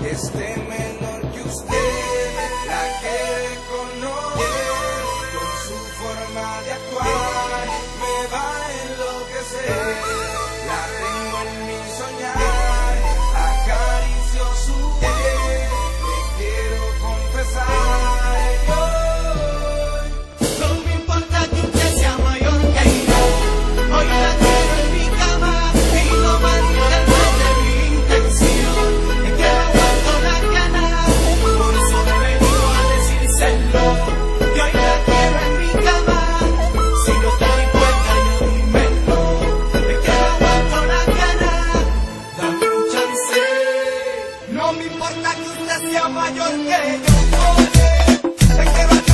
Este menor que usted, la que conoce, con su forma de actuar. me importa que usted sea mayor que yo. Te quiero